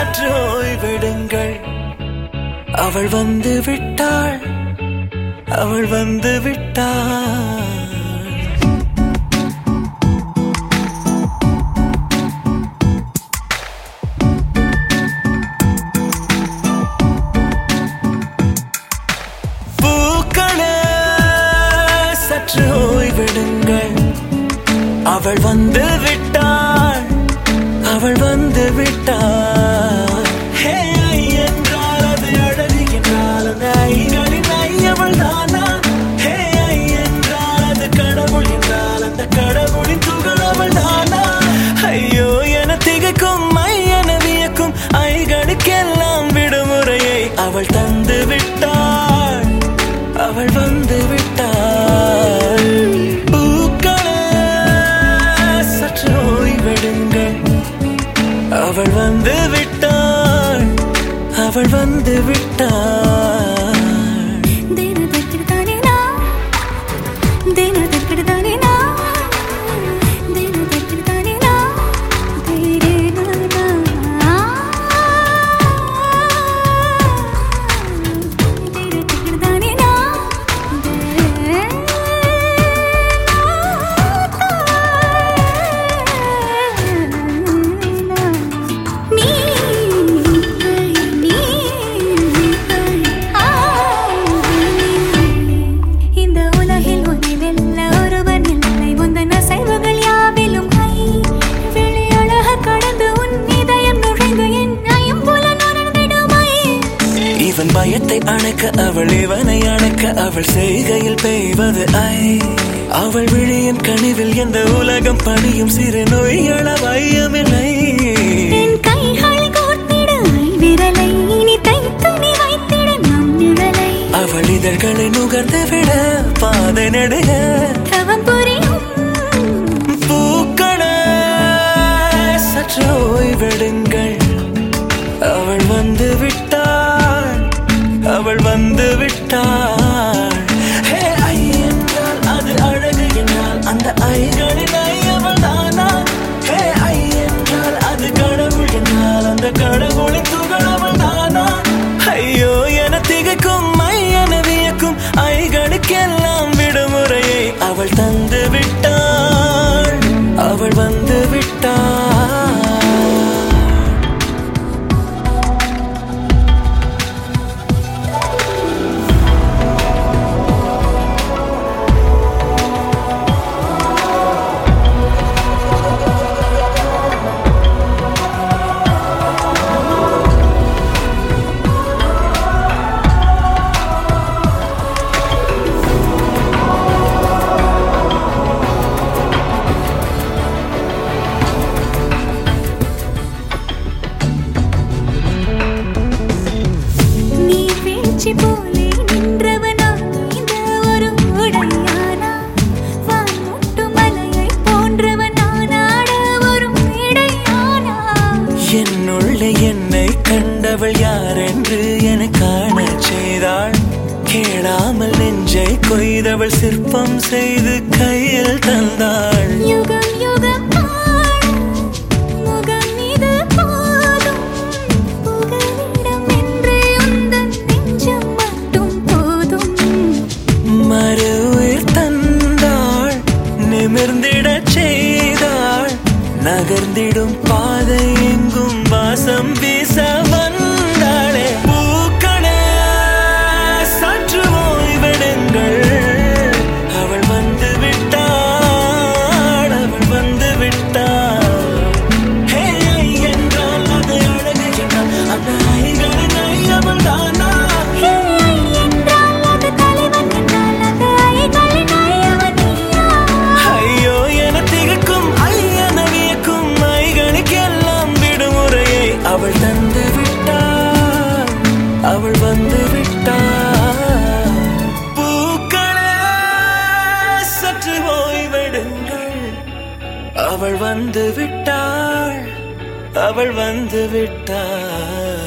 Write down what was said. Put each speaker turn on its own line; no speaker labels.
சற்று ஓய்வெடுங்கள். அவள் வந்து விட்டாள். அவள் வந்து விட்டாள். பூக்களே சற்று ஓய்வெடுங்கள். அவள் வந்து விட்டாள். அவள் வந்து விட்டாள். அவள் தந்து விட்டாள். அவள் வந்து விட்டாள். பூக்களே சற்று ஓய்வெடுங்கள் அவள் வந்து விட்டாள். அவள் வந்து விட்டாள். இவன் பயத்தை அணைக்க அவள் இவனை அணைக்க அவள் செய்கையில் பெய்வது ஐ. அவள் விழியின் கனிவில் எந்த உலகம் பணியும் சிறு நோய்கள வையமில்லை அவள் இதழ்களை நுகர்ந்து விட பாதை நடுக.
வீழ்ச்சி போலே நின்றவனா? இந்த ஒரு உடையானா? வான்முட்டு மலையை போன்றவனானாட ஒரு இடையானா
என்னுள்ளே என்னை கண்டவள் யார் என்று என காணச் செய்தாள். கேளாமல் நெஞ்சை கொய்தவள் சிற்பம் செய்து கையில் தந்தாள்.
யுகம் யுகம்
நகர்ந்திடும் பாதை எங்கும் வாசம் வீச அவள் வந்து விட்டாள் பூக்களே சற்று ஓய்வெடுங்கள். அவள் வந்து விட்டாள். அவள் வந்து விட்டாள்.